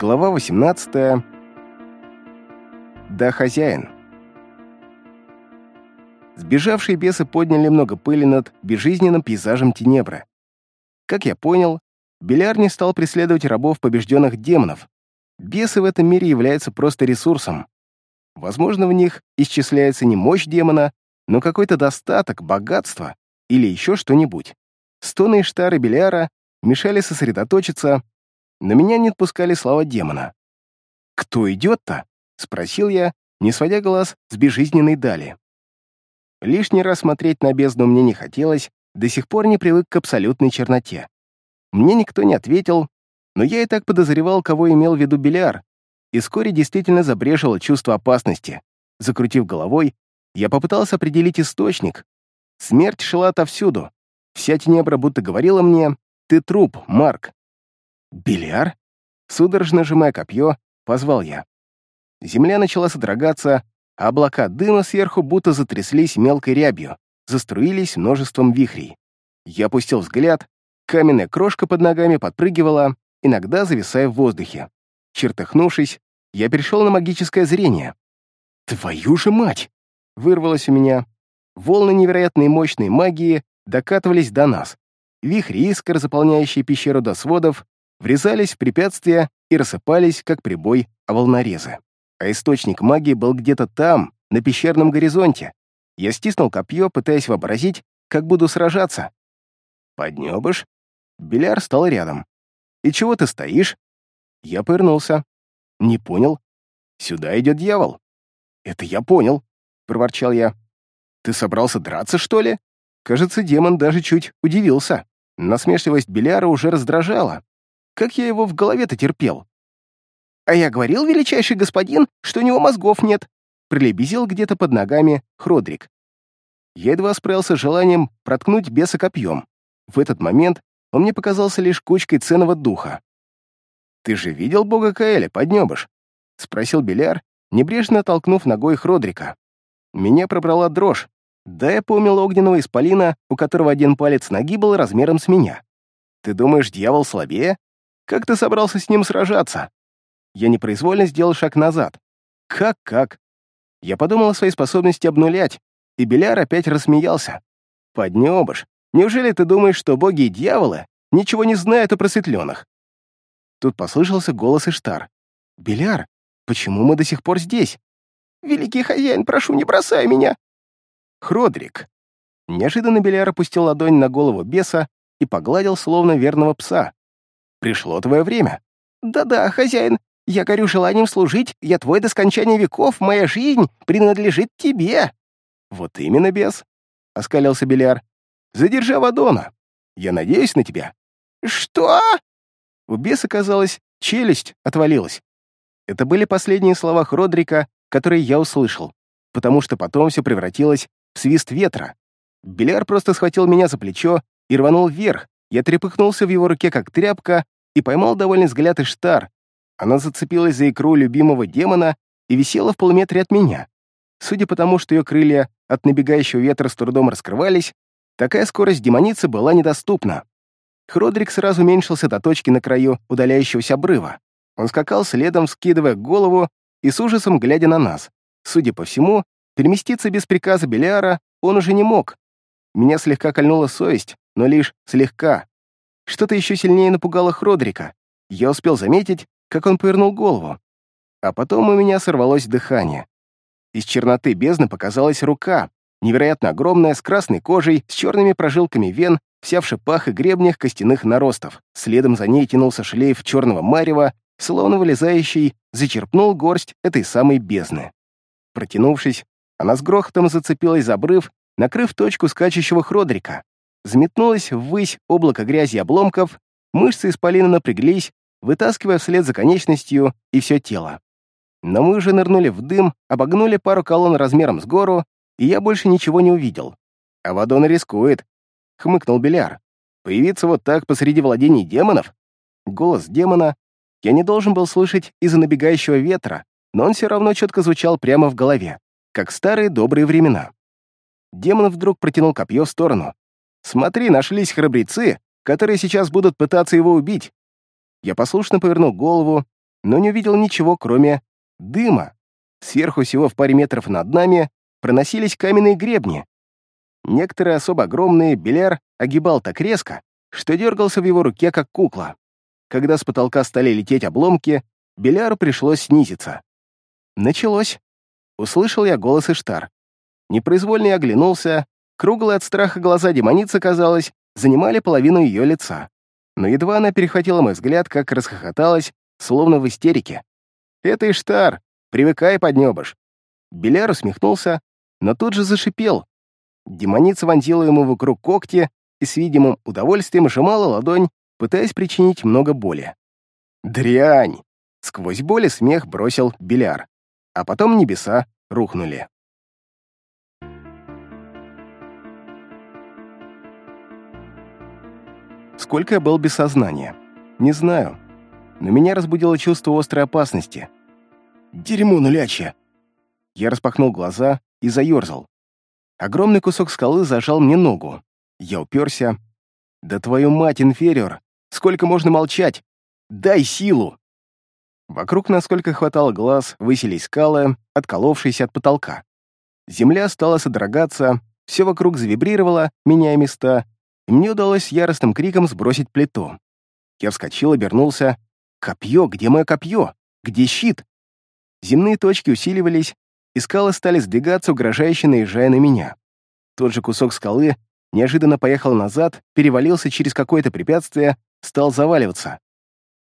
Глава 18. Да, хозяин. Сбежавшие бесы подняли много пыли над безжизненным пейзажем Тенебра. Как я понял, Беляр не стал преследовать рабов побежденных демонов. Бесы в этом мире являются просто ресурсом. Возможно, в них исчисляется не мощь демона, но какой-то достаток, богатство или еще что-нибудь. Стоны Иштара Беляра мешали сосредоточиться, но меня не отпускали слова демона. «Кто идет-то?» — спросил я, не сводя глаз с безжизненной дали. Лишний раз смотреть на бездну мне не хотелось, до сих пор не привык к абсолютной черноте. Мне никто не ответил, но я и так подозревал, кого имел в виду Беляр, и вскоре действительно забрежило чувство опасности. Закрутив головой, я попытался определить источник. Смерть шла отовсюду. Вся тенебра будто говорила мне «Ты труп, Марк». «Беляр?» Судорожно сжимая копье, позвал я. Земля начала содрогаться, а облака дыма сверху будто затряслись мелкой рябью, заструились множеством вихрей. Я опустил взгляд, каменная крошка под ногами подпрыгивала, иногда зависая в воздухе. Чертыхнувшись, я перешел на магическое зрение. «Твою же мать!» — вырвалось у меня. Волны невероятной мощной магии докатывались до нас. Вихри искр, заполняющие пещеру до сводов, врезались в препятствия и рассыпались, как прибой о волнорезы. А источник магии был где-то там, на пещерном горизонте. Я стиснул копье, пытаясь вообразить, как буду сражаться. «Поднебыш?» Беляр стал рядом. «И чего ты стоишь?» Я повернулся. «Не понял. Сюда идет дьявол». «Это я понял», — проворчал я. «Ты собрался драться, что ли?» Кажется, демон даже чуть удивился. Насмешливость Беляра уже раздражала. Как я его в голове-то терпел? «А я говорил, величайший господин, что у него мозгов нет», прилебезил где-то под ногами Хродрик. Я едва справился с желанием проткнуть беса копьем. В этот момент он мне показался лишь кучкой ценного духа. «Ты же видел бога Каэля, поднебыш?» — спросил Беляр, небрежно толкнув ногой Хродрика. Меня пробрала дрожь. Да я помнил огненного исполина, у которого один палец ноги был размером с меня. «Ты думаешь, дьявол слабее?» Как ты собрался с ним сражаться?» Я непроизвольно сделал шаг назад. «Как-как?» Я подумал о своей способности обнулять, и Беляр опять рассмеялся. «Поднебыш, неужели ты думаешь, что боги и дьяволы ничего не знают о просветленных?» Тут послышался голос Иштар. «Беляр, почему мы до сих пор здесь?» «Великий хозяин, прошу, не бросай меня!» «Хродрик!» Неожиданно Беляр опустил ладонь на голову беса и погладил словно верного пса. Пришло твое время». «Да-да, хозяин, я горю желанием служить, я твой до скончания веков, моя жизнь принадлежит тебе». «Вот именно, бес», — оскалился Беляр. «Задержи Авадона. Я надеюсь на тебя». «Что?» У беса, казалось, челюсть отвалилась. Это были последние слова Хродрика, которые я услышал, потому что потом все превратилось в свист ветра. Беляр просто схватил меня за плечо и рванул вверх, я трепыхнулся в его руке, как тряпка, и поймал довольный взгляд Иштар. Она зацепилась за икру любимого демона и висела в полуметре от меня. Судя по тому, что ее крылья от набегающего ветра с трудом раскрывались, такая скорость демоницы была недоступна. Хродрик сразу уменьшился до точки на краю удаляющегося обрыва. Он скакал следом, скидывая голову и с ужасом глядя на нас. Судя по всему, переместиться без приказа Белиара он уже не мог. Меня слегка кольнула совесть, но лишь слегка. Что-то еще сильнее напугало Хродрика. Я успел заметить, как он повернул голову. А потом у меня сорвалось дыхание. Из черноты бездны показалась рука, невероятно огромная, с красной кожей, с черными прожилками вен, вся в шипах и гребнях костяных наростов. Следом за ней тянулся шлейф черного марева, словно вылезающий, зачерпнул горсть этой самой бездны. Протянувшись, она с грохотом зацепилась за обрыв, накрыв точку скачущего Хродрика. Взметнулось ввысь облако грязи и обломков, мышцы исполина напряглись, вытаскивая вслед за конечностью и все тело. Но мы уже нырнули в дым, обогнули пару колонн размером с гору, и я больше ничего не увидел. А Вадон рискует, — хмыкнул Беляр. Появиться вот так посреди владений демонов? Голос демона я не должен был слышать из-за набегающего ветра, но он все равно четко звучал прямо в голове, как старые добрые времена. Демон вдруг протянул копье в сторону. «Смотри, нашлись храбрецы, которые сейчас будут пытаться его убить». Я послушно повернул голову но не увидел ничего, кроме дыма. Сверху всего в паре метров над нами проносились каменные гребни. Некоторые особо огромные Беляр огибал так резко, что дергался в его руке, как кукла. Когда с потолка стали лететь обломки, Беляру пришлось снизиться. Началось. Услышал я голос Иштар. Непроизвольно я оглянулся, круглые от страха глаза демоницы, казалось, занимали половину ее лица. Но едва она перехватила мой взгляд, как расхохоталась, словно в истерике. «Это Иштар! Привыкай, поднебыш!» Беляр усмехнулся, но тут же зашипел. Демоница вонзила ему вокруг когти и с видимым удовольствием сжимала ладонь, пытаясь причинить много боли. «Дрянь!» — сквозь боль и смех бросил Беляр. А потом небеса рухнули. Сколько я был без сознания? Не знаю. Но меня разбудило чувство острой опасности. «Дерьмо нулячье!» Я распахнул глаза и заерзал. Огромный кусок скалы зажал мне ногу. Я уперся. «Да твою мать, инфериор! Сколько можно молчать? Дай силу!» Вокруг, насколько хватало глаз, высились скалы, отколовшиеся от потолка. Земля стала содрогаться, все вокруг завибрировало, меняя места, и мне удалось яростным криком сбросить плиту. Я вскочил, обернулся. «Копье! Где мое копье? Где щит?» Земные точки усиливались, и скалы стали сдвигаться, угрожающе наезжая на меня. Тот же кусок скалы неожиданно поехал назад, перевалился через какое-то препятствие, стал заваливаться.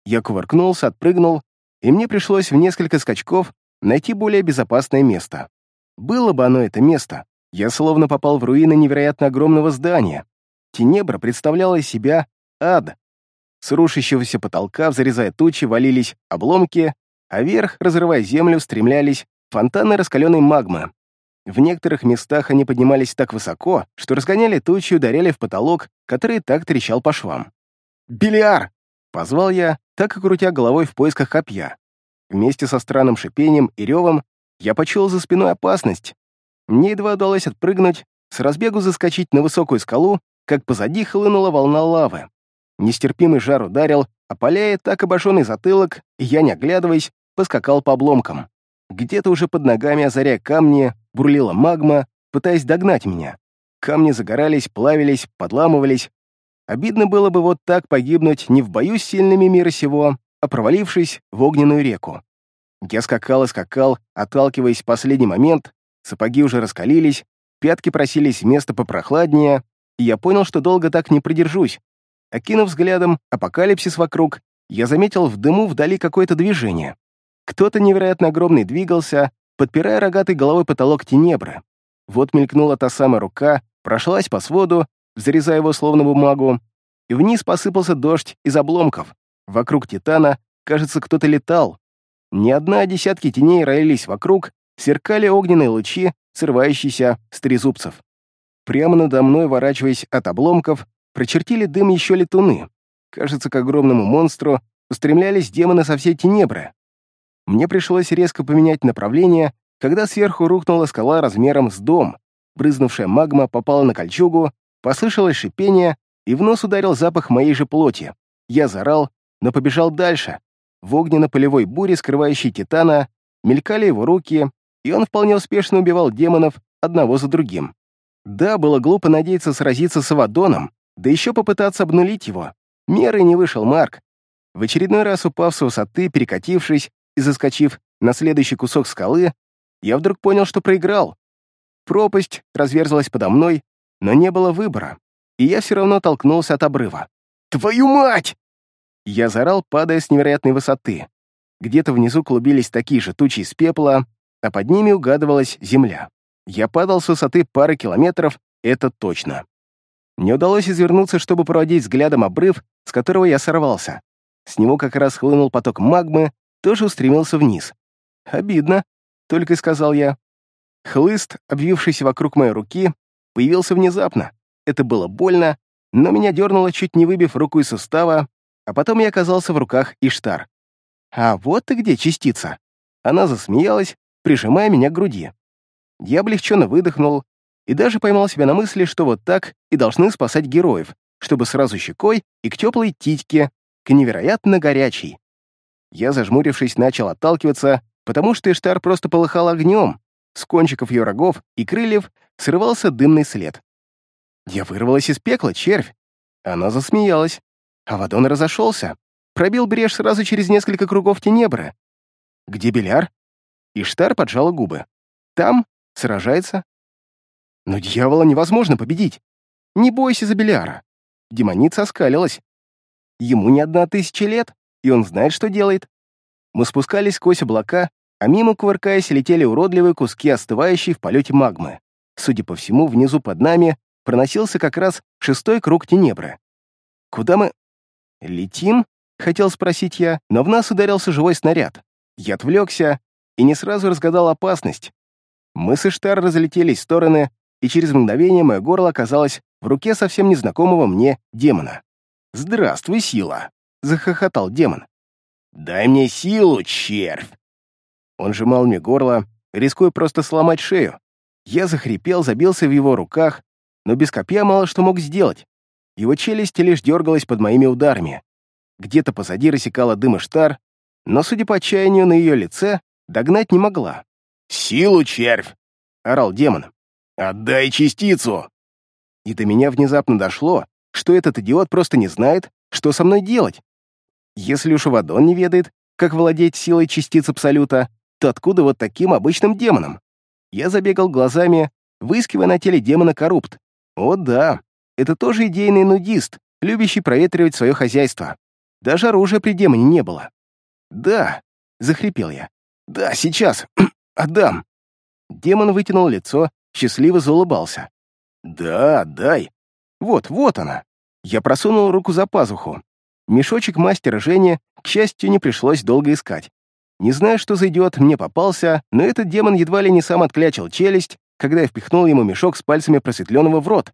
Я кувыркнулся, отпрыгнул, и мне пришлось в несколько скачков найти более безопасное место. Было бы оно это место, я словно попал в руины невероятно огромного здания. Тенебра представляла из себя ад. С рушащегося потолка, зарезая тучи, валились обломки, а вверх, разрывая землю, стремлялись фонтаны раскаленной магмы. В некоторых местах они поднимались так высоко, что разгоняли тучи и ударяли в потолок, который так трещал по швам. «Бильяр!» — позвал я, так и крутя головой в поисках копья. Вместе со странным шипением и ревом я почуял за спиной опасность. Мне едва удалось отпрыгнуть, с разбегу заскочить на высокую скалу как позади хлынула волна лавы. Нестерпимый жар ударил, опаляя так обожженный затылок, и я, не оглядываясь, поскакал по обломкам. Где-то уже под ногами, озаряя камни, бурлила магма, пытаясь догнать меня. Камни загорались, плавились, подламывались. Обидно было бы вот так погибнуть не в бою с сильными мира сего, а провалившись в огненную реку. Я скакал и скакал, отталкиваясь в последний момент, сапоги уже раскалились, пятки просились место попрохладнее, я понял, что долго так не продержусь. Окинув взглядом апокалипсис вокруг, я заметил в дыму вдали какое-то движение. Кто-то невероятно огромный двигался, подпирая рогатой головой потолок тенебры. Вот мелькнула та самая рука, прошлась по своду, зарезая его словно бумагу, и вниз посыпался дождь из обломков. Вокруг Титана, кажется, кто-то летал. Не одна, а десятки теней роились вокруг, сверкали огненные лучи, срывающиеся с трезубцев. Прямо надо мной, ворачиваясь от обломков, прочертили дым еще летуны. Кажется, к огромному монстру устремлялись демоны со всей тенебры. Мне пришлось резко поменять направление, когда сверху рухнула скала размером с дом. Брызнувшая магма попала на кольчугу, послышалось шипение, и в нос ударил запах моей же плоти. Я заорал, но побежал дальше. В огненно-полевой буре, скрывающей Титана, мелькали его руки, и он вполне успешно убивал демонов одного за другим. Да, было глупо надеяться сразиться с Авадоном, да еще попытаться обнулить его. Меры не вышел Марк. В очередной раз упав с высоты, перекатившись и заскочив на следующий кусок скалы, я вдруг понял, что проиграл. Пропасть разверзлась подо мной, но не было выбора, и я все равно толкнулся от обрыва. «Твою мать!» Я заорал, падая с невероятной высоты. Где-то внизу клубились такие же тучи из пепла, а под ними угадывалась земля. Я падал с высоты пары километров, это точно. Мне удалось извернуться, чтобы проводить взглядом обрыв, с которого я сорвался. С него как раз хлынул поток магмы, тоже устремился вниз. «Обидно», — только сказал я. Хлыст, обвившийся вокруг моей руки, появился внезапно. Это было больно, но меня дернуло, чуть не выбив руку из сустава, а потом я оказался в руках Иштар. «А вот ты где, частица!» Она засмеялась, прижимая меня к груди. Я облегченно выдохнул и даже поймал себя на мысли, что вот так и должны спасать героев, чтобы сразу щекой и к теплой титьке, к невероятно горячей. Я, зажмурившись, начал отталкиваться, потому что Иштар просто полыхал огнем. С кончиков ее рогов и крыльев срывался дымный след. Я вырвалась из пекла, червь. Она засмеялась. Авадон разошелся. Пробил брешь сразу через несколько кругов тенебры. «Где Беляр?» Иштар поджала губы. «Там? Сражается?» «Но дьявола невозможно победить. Не бойся за Беляра». Демоница оскалилась. Ему не одна тысяча лет, и он знает, что делает. Мы спускались сквозь облака, а мимо, кувыркаясь, летели уродливые куски остывающей в полете магмы. Судя по всему, внизу под нами проносился как раз шестой круг Тенебры. «Куда мы...» «Летим?» — хотел спросить я, но в нас ударился живой снаряд. Я отвлекся и не сразу разгадал опасность. Мы с Иштар разлетелись в стороны, и через мгновение мое горло оказалось в руке совсем незнакомого мне демона. «Здравствуй, сила!» — захохотал демон. «Дай мне силу, червь!» Он сжимал мне горло, рискуя просто сломать шею. Я захрипел, забился в его руках, но без копья мало что мог сделать. Его челюсть лишь дергалась под моими ударами. Где-то позади рассекала дым и штар, но, судя по отчаянию на ее лице, догнать не могла. «Силу, червь!» — орал демон. «Отдай частицу!» И до меня внезапно дошло, что этот идиот просто не знает, что со мной делать. Если уж Вадон не ведает, как владеть силой частиц Абсолюта, то откуда вот таким обычным демоном? Я забегал глазами, выискивая на теле демона коррупт. О да, это тоже идейный нудист, любящий проветривать свое хозяйство. Даже оружия при демоне не было. «Да», — захрипел я. «Да, сейчас. Отдам». Демон вытянул лицо, счастливо заулыбался. «Да, дай. Вот, вот она». Я просунул руку за пазуху. Мешочек мастера Жени, к счастью, не пришлось долго искать. Не знаю, что за идиот мне попался, но этот демон едва ли не сам отклячил челюсть, когда я впихнул ему мешок с пальцами просветленного в рот.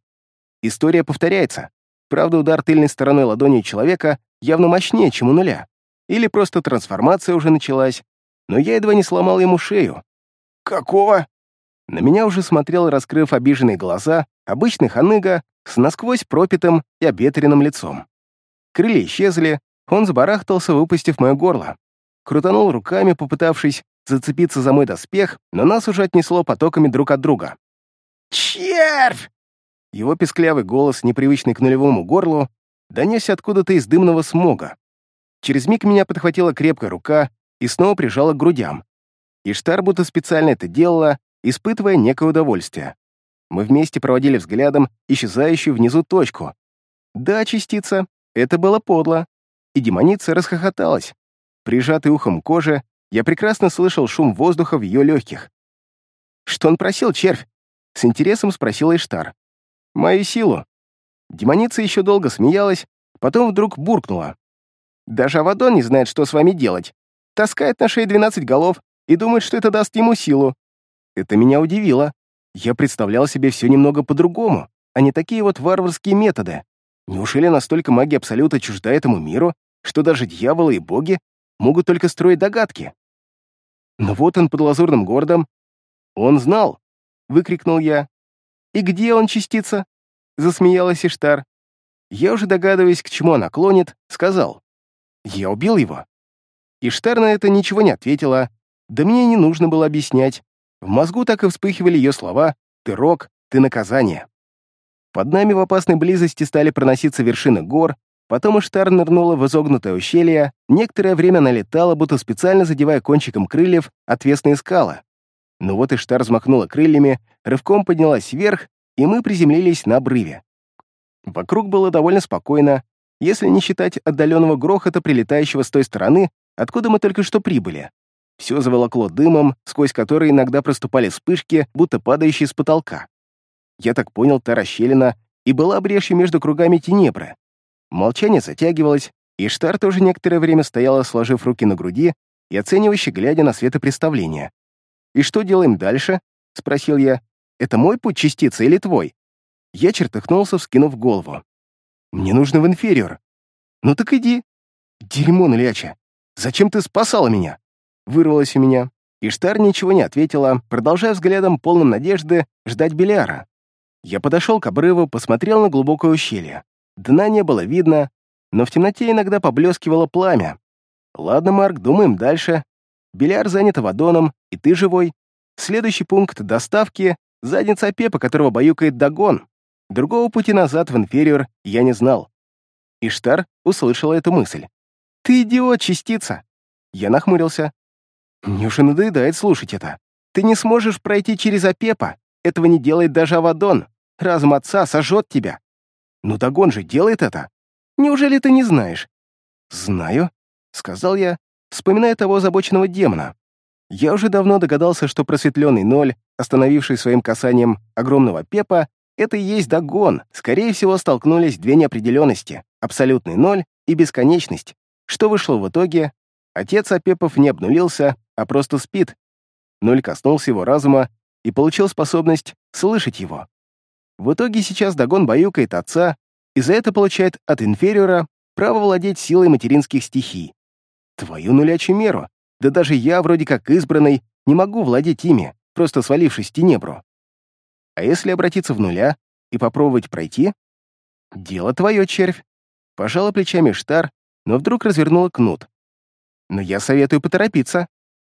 История повторяется. Правда, удар тыльной стороной ладони человека явно мощнее, чем у нуля. Или просто трансформация уже началась, но я едва не сломал ему шею. «Какого?» На меня уже смотрел, раскрыв обиженные глаза, обычный ханыга с насквозь пропитым и обветренным лицом. Крылья исчезли, он забарахтался, выпустив мое горло. Крутанул руками, попытавшись зацепиться за мой доспех, но нас уже отнесло потоками друг от друга. «Червь!» Его песклявый голос, непривычный к нулевому горлу, донесся откуда-то из дымного смога. Через миг меня подхватила крепкая рука и снова прижала к грудям. Иштар будто специально это делала, испытывая некое удовольствие. Мы вместе проводили взглядом исчезающую внизу точку. Да, частица, это было подло. И демоница расхохоталась. Прижатый ухом к коже, я прекрасно слышал шум воздуха в ее легких. «Что он просил, червь?» С интересом спросила Иштар. «Мою силу». Демоница еще долго смеялась, потом вдруг буркнула. Даже Авадон не знает, что с вами делать. Таскает на шее 12 голов и думает, что это даст ему силу. Это меня удивило. Я представлял себе все немного по-другому, а не такие вот варварские методы. Неужели настолько магия Абсолюта чужда этому миру, что даже дьяволы и боги могут только строить догадки? Но вот он под лазурным городом. Он знал, — выкрикнул я. «И где он, частица?» — засмеялась Иштар. Я уже догадываясь, к чему она клонит, сказал. Я убил его. Иштар на это ничего не ответила, да мне не нужно было объяснять. В мозгу так и вспыхивали ее слова «ты рок, ты наказание». Под нами в опасной близости стали проноситься вершины гор, потом Иштар нырнула в изогнутое ущелье, некоторое время налетала, будто специально задевая кончиком крыльев отвесные скалы. Но вот Иштар взмахнула крыльями, рывком поднялась вверх, и мы приземлились на обрыве. Вокруг было довольно спокойно, если не считать отдаленного грохота, прилетающего с той стороны, откуда мы только что прибыли. Все заволокло дымом, сквозь который иногда проступали вспышки, будто падающие с потолка. Я так понял, та расщелина и была брешью между кругами Тенебры. Молчание затягивалось, и Штар тоже некоторое время стояла, сложив руки на груди и оценивающе глядя на светопреставление. «И что делаем дальше?» — спросил я. «Это мой путь частицы или твой?» Я чертыхнулся, вскинув голову. Мне нужно в инфериор. Ну так иди. Дерьмо наляча. Зачем ты спасала меня? Вырвалось у меня. Иштар ничего не ответила, продолжая взглядом полным надежды ждать Беляра. Я подошел к обрыву, посмотрел на глубокое ущелье. Дна не было видно, но в темноте иногда поблескивало пламя. Ладно, Марк, думаем дальше. Беляр занят Авадоном, и ты живой. Следующий пункт доставки — задница Пепа, которого баюкает Дагон. Другого пути назад в инфериор я не знал. Иштар услышала эту мысль. «Ты идиот, частица!» Я нахмурился. «Мне уже надоедает слушать это. Ты не сможешь пройти через Апепа. Этого не делает даже Авадон. Разум отца сожжет тебя. Ну Дагон же делает это. Неужели ты не знаешь?» «Знаю», — сказал я, вспоминая того озабоченного демона. Я уже давно догадался, что просветленный ноль, остановивший своим касанием огромного пепа, это и есть догон. Скорее всего, столкнулись две неопределенности — абсолютный ноль и бесконечность. Что вышло в итоге? Отец Апепов не обнулился, а просто спит. Ноль коснулся его разума и получил способность слышать его. В итоге сейчас Дагон баюкает отца и за это получает от инфериора право владеть силой материнских стихий. Твою нулячью меру. Да даже я, вроде как избранный, не могу владеть ими, просто свалившись в тенебру. А если обратиться в нуля и попробовать пройти? Дело твое, червь. Пожала плечами Штар, но вдруг развернула кнут. Но я советую поторопиться.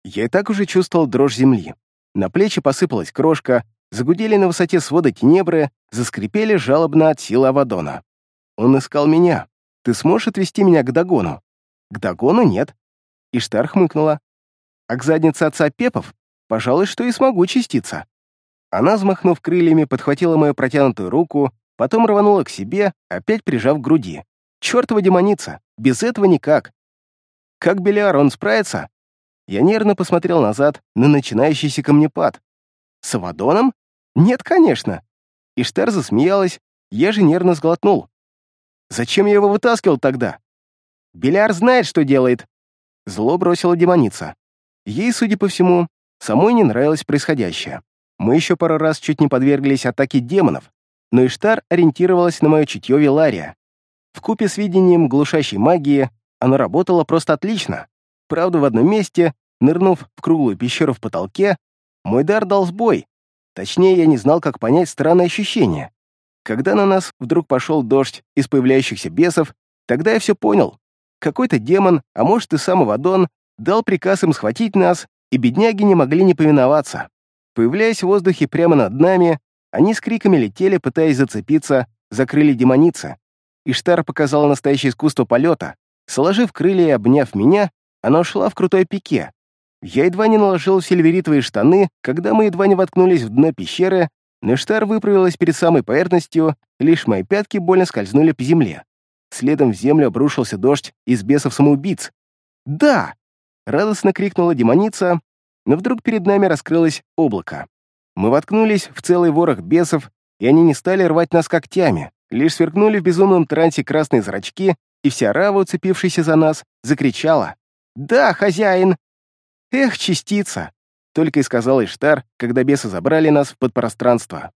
Я и так уже чувствовал дрожь земли. На плечи посыпалась крошка, загудели на высоте свода тенебры, заскрипели жалобно от силы Авадона. Он искал меня. Ты сможешь отвести меня к Дагону? К Дагону нет. Иштар хмыкнула. А к заднице отца Пепов, пожалуй, что и смогу частиться. Она, взмахнув крыльями, подхватила мою протянутую руку, потом рванула к себе, опять прижав к груди. Чёртова демоница, без этого никак. Как Белиар, он справится? Я нервно посмотрел назад на начинающийся камнепад. С Авадоном? Нет, конечно. Иштар засмеялась, я же нервно сглотнул. Зачем я его вытаскивал тогда? Беляр знает, что делает, Зло бросила демоница. Ей, судя по всему, самой не нравилось происходящее. Мы еще пару раз чуть не подверглись атаке демонов, но Иштар ориентировалась на мое чутье Вилария. Вкупе с видением глушащей магии оно работало просто отлично. Правда, в одном месте, нырнув в круглую пещеру в потолке, мой дар дал сбой. Точнее, я не знал, как понять странное ощущение. Когда на нас вдруг пошел дождь из появляющихся бесов, тогда я все понял. Какой-то демон, а может и сам Авадон, дал приказ им схватить нас, и бедняги не могли не повиноваться. Появляясь в воздухе прямо над нами, они с криками летели, пытаясь зацепиться, закрыли демоницы. Иштар показала настоящее искусство полета. Сложив крылья и обняв меня, она ушла в крутой пике. Я едва не наложил сильверитовые штаны, когда мы едва не воткнулись в дно пещеры, но Иштар выправилась перед самой поверхностью, лишь мои пятки больно скользнули по земле. Следом в землю обрушился дождь из бесов-самоубийц. «Да!» — радостно крикнула демоница, но вдруг перед нами раскрылось облако. Мы воткнулись в целый ворох бесов, и они не стали рвать нас когтями, лишь сверкнули в безумном трансе красные зрачки, и вся рава, уцепившаяся за нас, закричала. «Да, хозяин!» «Эх, частица!» — только и сказал Иштар, когда бесы забрали нас в подпространство.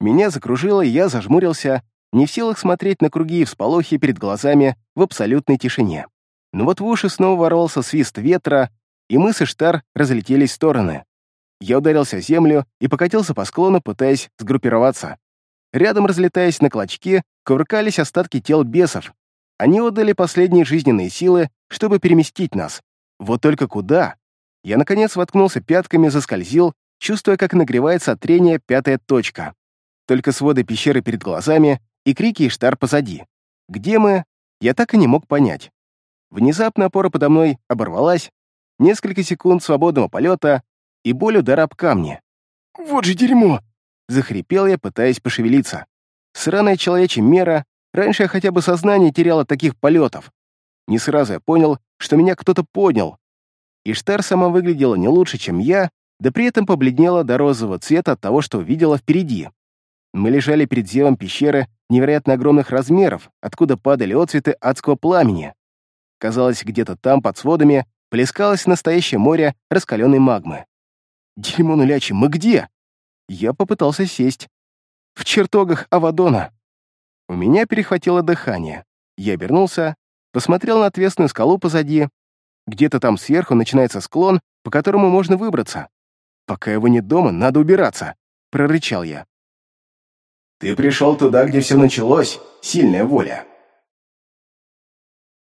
Меня закружило, и я зажмурился, не в силах смотреть на круги и всполохи перед глазами в абсолютной тишине. Но вот в уши снова ворвался свист ветра, и мы с Иштар разлетелись в стороны. Я ударился о землю и покатился по склону, пытаясь сгруппироваться. Рядом, разлетаясь на клочки, кувыркались остатки тел бесов. Они отдали последние жизненные силы, чтобы переместить нас. Вот только куда? Я, наконец, воткнулся пятками, заскользил, чувствуя, как нагревается от трения пятая точка. Только своды пещеры перед глазами и крики Иштар позади. Где мы, я так и не мог понять. Внезапно опора подо мной оборвалась, несколько секунд свободного полета и боль удара об камни. «Вот же дерьмо!» — захрипел я, пытаясь пошевелиться. Сраная человечья мера, раньше я хотя бы сознание терял от таких полетов. Не сразу я понял, что меня кто-то поднял. Иштар сама выглядела не лучше, чем я, да при этом побледнела до розового цвета от того, что увидела впереди. Мы лежали перед зевом пещеры невероятно огромных размеров, откуда падали отцветы адского пламени. Казалось, где-то там, под сводами, плескалось настоящее море раскаленной магмы. «Дерьмо нулячий, мы где?» Я попытался сесть. «В чертогах Авадона». У меня перехватило дыхание. Я обернулся, посмотрел на отвесную скалу позади. Где-то там сверху начинается склон, по которому можно выбраться. «Пока его нет дома, надо убираться», — прорычал я. Ты пришел туда, где все началось, сильная воля.